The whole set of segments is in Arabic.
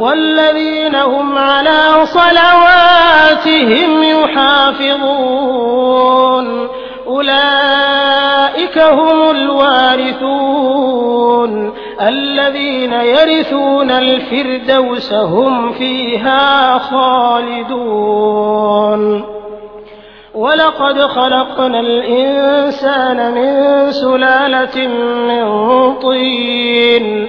والذين هم على صلواتهم يحافظون. أولئك هم الوارثون. الذين يرثون الفردوس هم فيها خالدون. ولقد خلقنا الإنسان من سلالة من طين.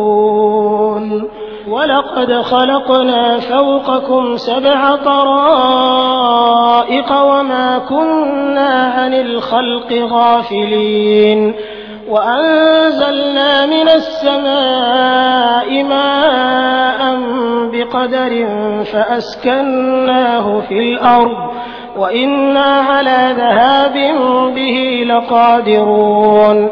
ولقد خلقنا فوقكم سبع طرائق وما كنا عن الخلق غافلين وأنزلنا من السماء ماء بقدر فأسكناه في الأرض وإنا على ذهاب به لقادرون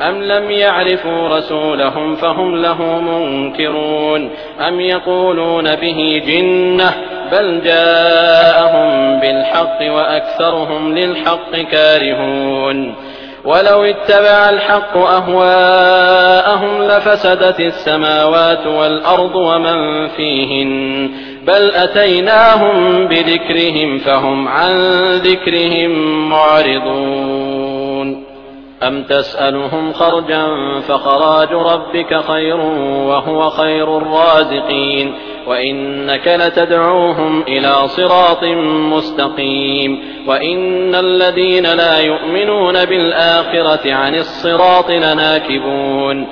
أم لم يعرفوا رسولهم فهم له منكرون أم يقولون به جنة بل جاءهم بالحق وأكثرهم للحق كارهون ولو اتبع الحق أهواءهم لفسدت السماوات والأرض ومن فيهن بل أتيناهم بذكرهم فهم عن ذكرهم معرضون أم تسألهم خرجا فخراج ربك خير وهو خير الرازقين وإنك لتدعوهم إلى صراط مستقيم وإن الذين لا يؤمنون بالآخرة عن الصراط لناكبون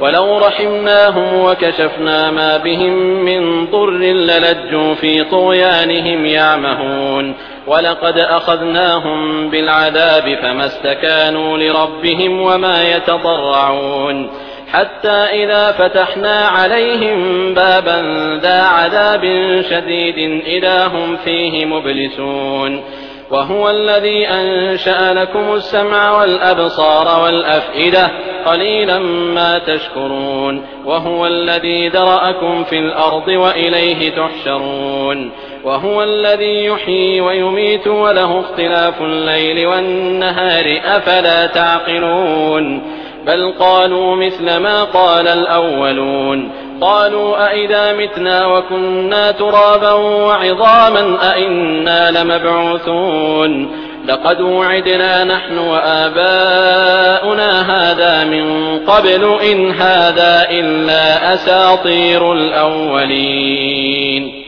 ولو رحمناهم وكشفنا ما بهم من ضر للجوا في طغيانهم يعمهون ولقد أخذناهم بالعذاب فما استكانوا لربهم وما يتضرعون حتى إذا فتحنا عليهم بابا ذا عذاب شديد إذا هم فيه مبلسون وهو الذي أنشأ لكم السمع والأبصار والأفئدة قليلا ما تشكرون وهو الذي ذرأكم في الأرض وإليه تحشرون وهو الذي يحيي ويميت وله اختلاف الليل والنهار أفلا تعقلون؟ بل قالوا مثل ما قال الأولون. قالوا أئذا متنا وكنا ترابا وعظاما أئنا لمبعوثون؟ لقد وعدنا نحن وآباؤنا هذا من قبل إن هذا إلا أساطير الأولين.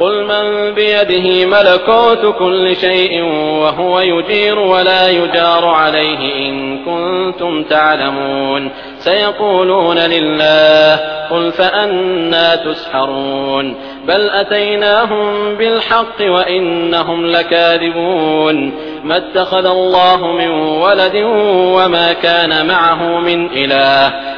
قل من بيده ملكوت كل شيء وهو يجير ولا يجار عليه إن كنتم تعلمون سيقولون لله قل فأنا تسحرون بل أتيناهم بالحق وإنهم لكاذبون ما اتخذ الله من ولد وما كان معه من إله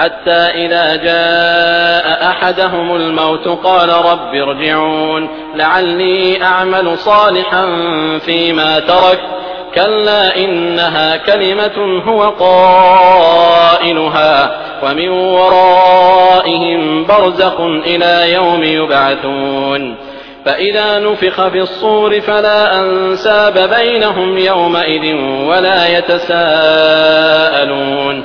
حتى إذا جاء أحدهم الموت قال رب ارجعون لعلي أعمل صالحا فيما ترك. كلا إنها كلمة هو قائلها ومن ورائهم برزق إلى يوم يبعثون. فإذا نفخ في الصور فلا أنساب بينهم يومئذ ولا يتساءلون.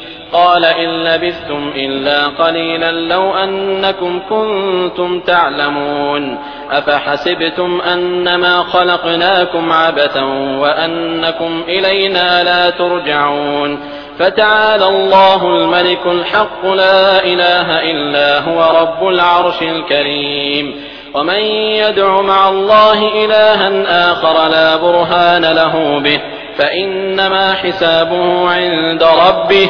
قال إن لبثتم إلا قليلا لو أنكم كنتم تعلمون أفحسبتم أنما خلقناكم عبثا وأنكم إلينا لا ترجعون فتعالى الله الملك الحق لا إله إلا هو رب العرش الكريم ومن يدع مع الله إلها آخر لا برهان له به فإنما حسابه عند ربه